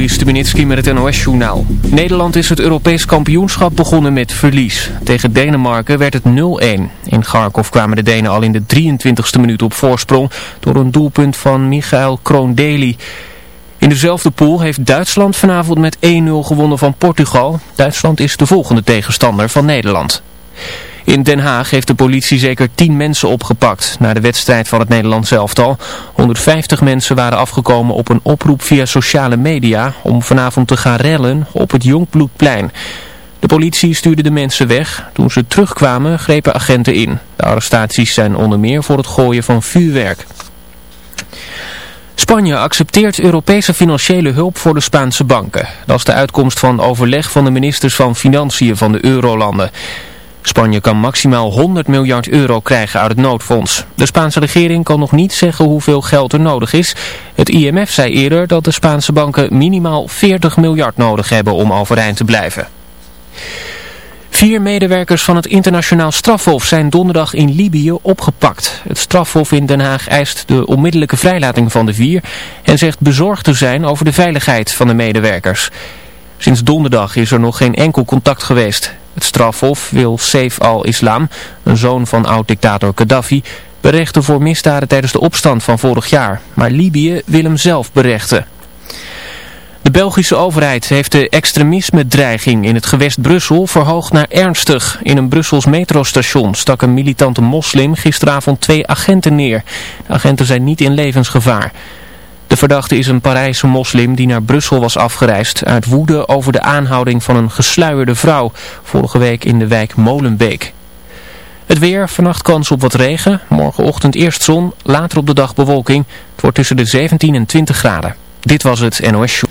Juri met het NOS-journaal. Nederland is het Europees kampioenschap begonnen met verlies. Tegen Denemarken werd het 0-1. In Kharkov kwamen de Denen al in de 23e minuut op voorsprong... door een doelpunt van Michael Kroondeli. In dezelfde pool heeft Duitsland vanavond met 1-0 gewonnen van Portugal. Duitsland is de volgende tegenstander van Nederland. In Den Haag heeft de politie zeker 10 mensen opgepakt na de wedstrijd van het Nederlands elftal. 150 mensen waren afgekomen op een oproep via sociale media om vanavond te gaan rellen op het Jongbloedplein. De politie stuurde de mensen weg. Toen ze terugkwamen grepen agenten in. De arrestaties zijn onder meer voor het gooien van vuurwerk. Spanje accepteert Europese financiële hulp voor de Spaanse banken. Dat is de uitkomst van overleg van de ministers van Financiën van de Eurolanden. Spanje kan maximaal 100 miljard euro krijgen uit het noodfonds. De Spaanse regering kan nog niet zeggen hoeveel geld er nodig is. Het IMF zei eerder dat de Spaanse banken minimaal 40 miljard nodig hebben om overeind te blijven. Vier medewerkers van het internationaal strafhof zijn donderdag in Libië opgepakt. Het strafhof in Den Haag eist de onmiddellijke vrijlating van de vier en zegt bezorgd te zijn over de veiligheid van de medewerkers. Sinds donderdag is er nog geen enkel contact geweest. Het strafhof wil Saif al-Islam, een zoon van oud-dictator Gaddafi, berechten voor misdaden tijdens de opstand van vorig jaar. Maar Libië wil hem zelf berechten. De Belgische overheid heeft de extremisme-dreiging in het gewest Brussel verhoogd naar ernstig. In een Brussels metrostation stak een militante moslim gisteravond twee agenten neer. De agenten zijn niet in levensgevaar. De verdachte is een Parijse moslim die naar Brussel was afgereisd uit woede over de aanhouding van een gesluierde vrouw vorige week in de wijk Molenbeek. Het weer, vannacht kans op wat regen, morgenochtend eerst zon, later op de dag bewolking. Het wordt tussen de 17 en 20 graden. Dit was het NOS Show.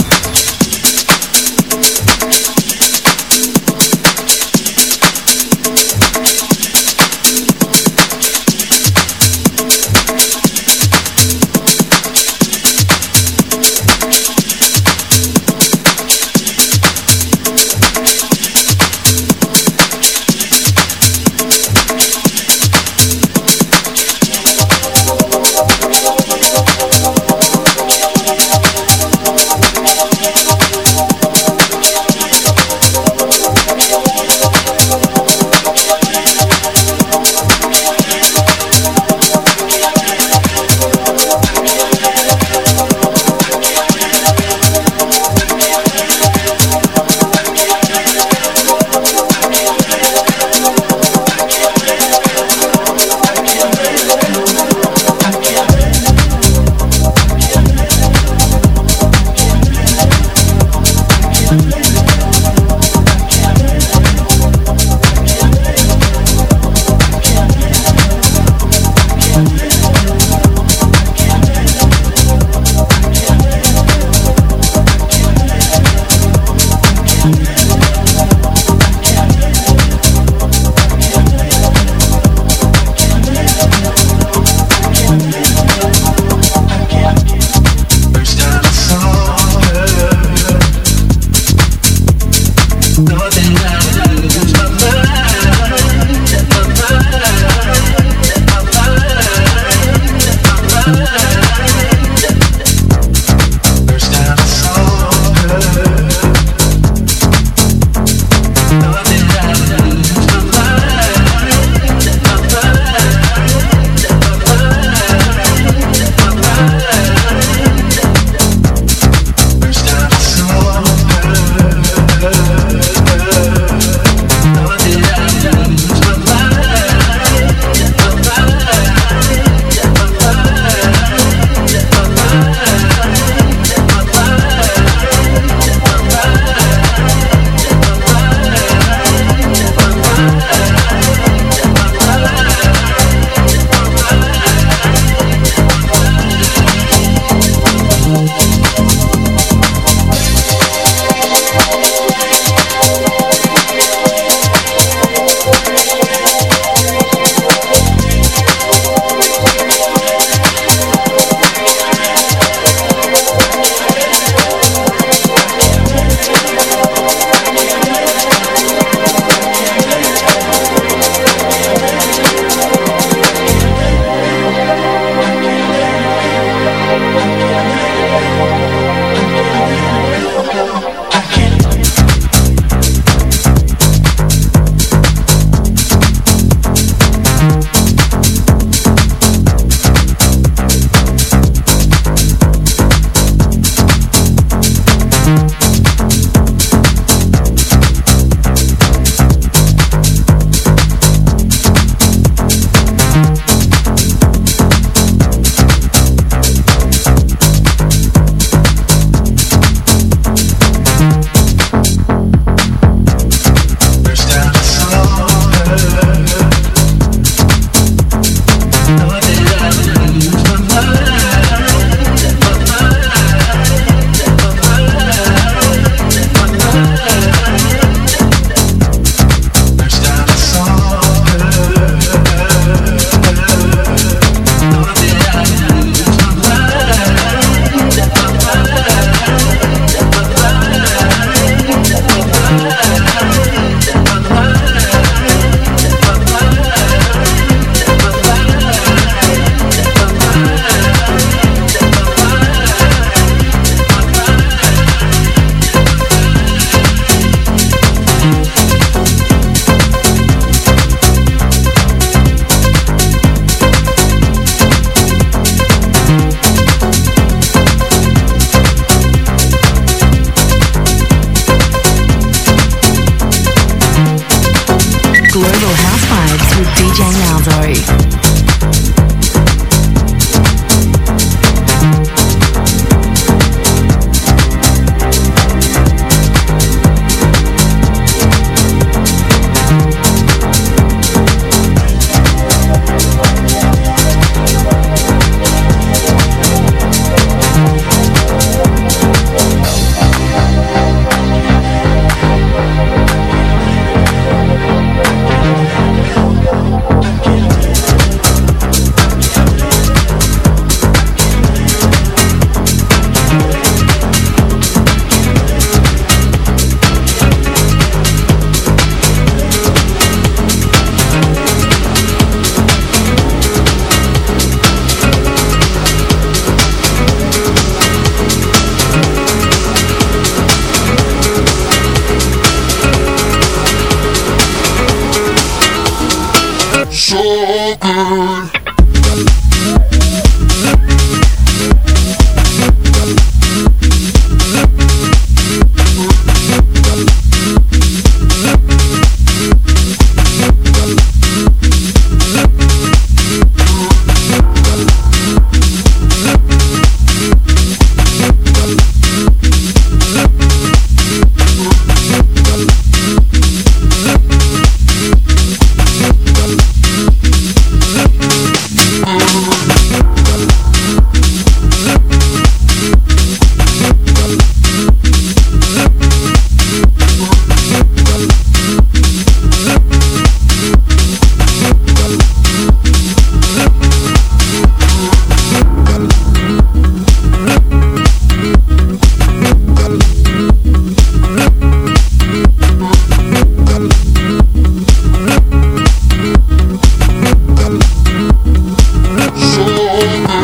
Oh.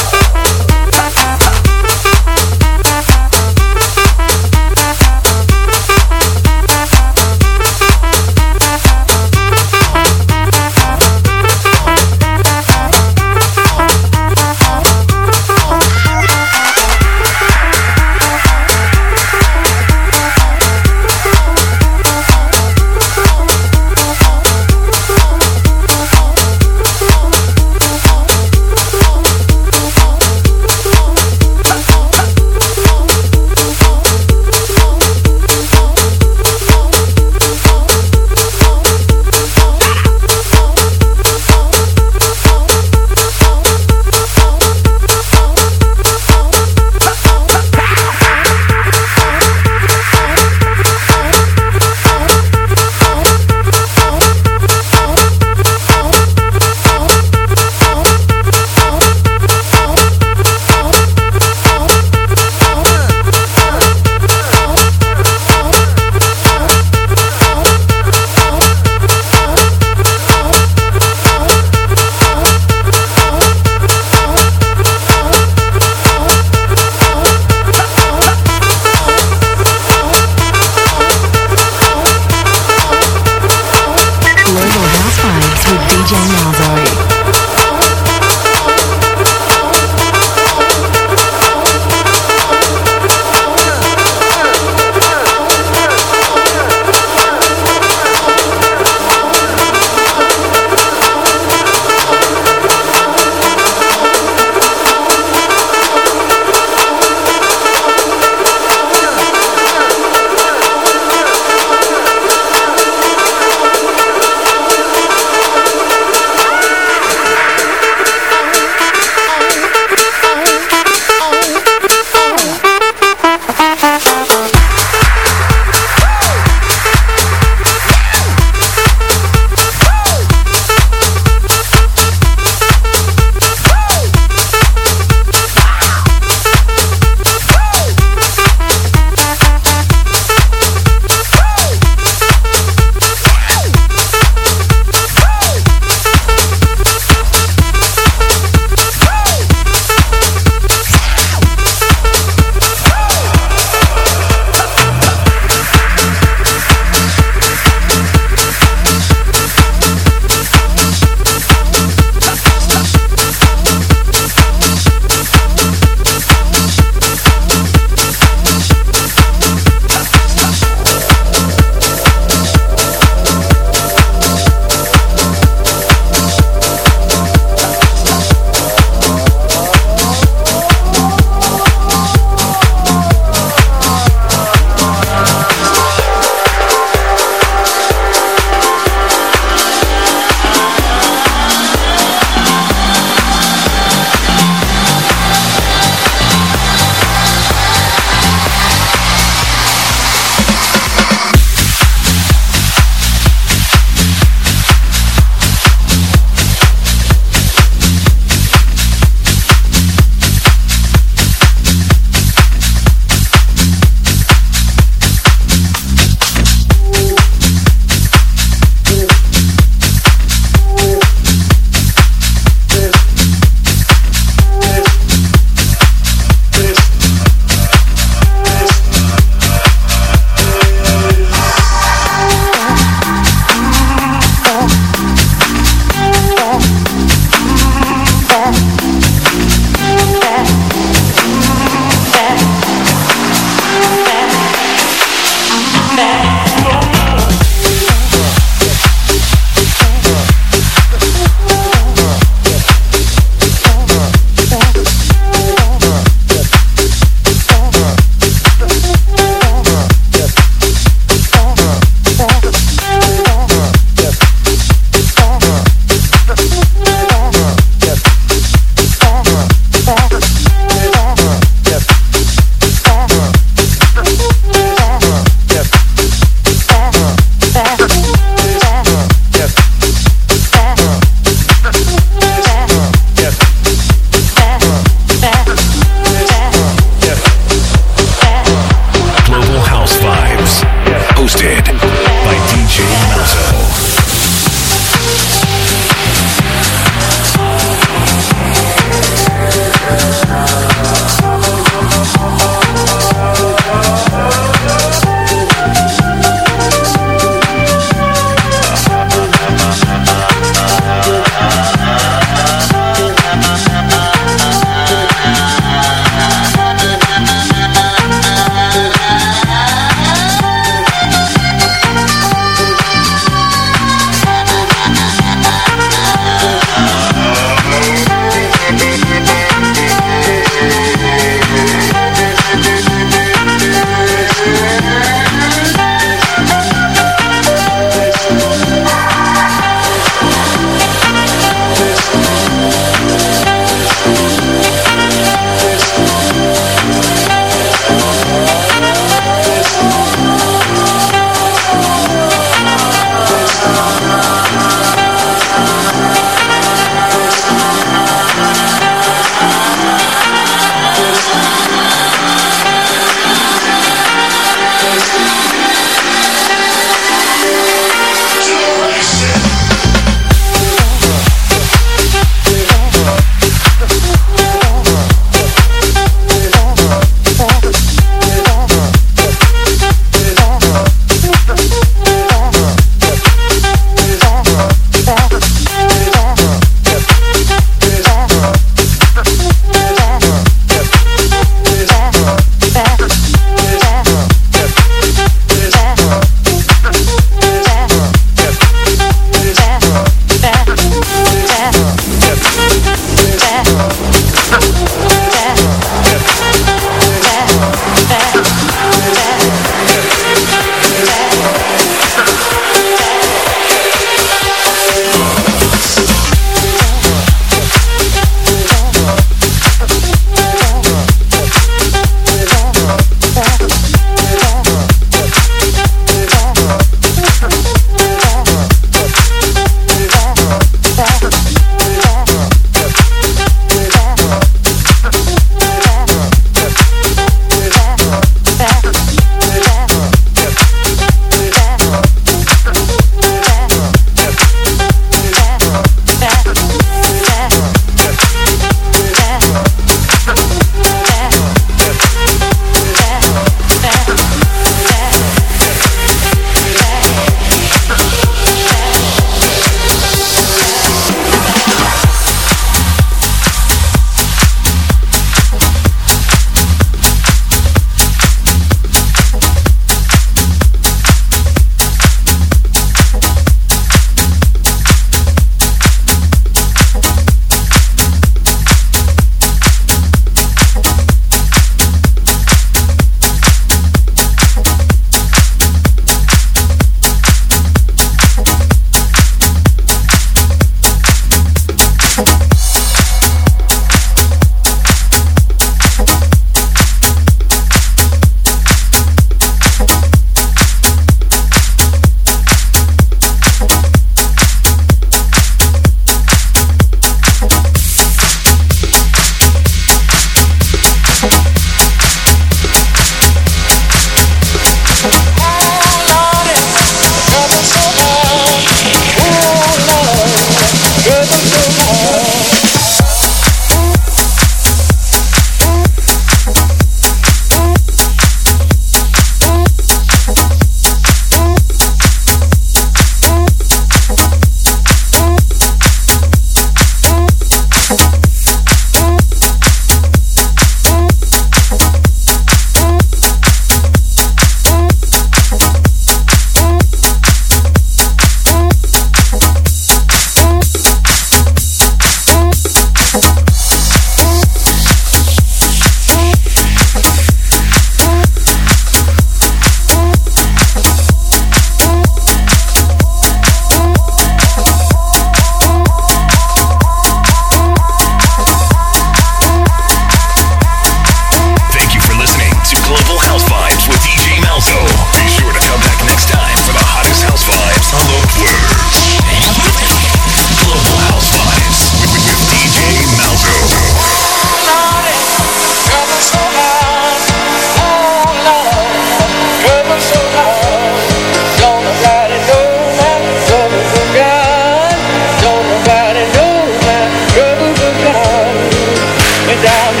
down.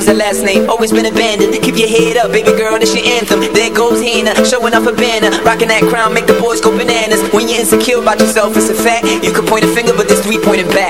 Was her last name, always been abandoned. Keep your head up, baby girl, this your anthem. There goes Hannah, showing off a banner. Rocking that crown, make the boys go bananas. When you're insecure about yourself, it's a fact. You can point a finger, but there's three pointing back.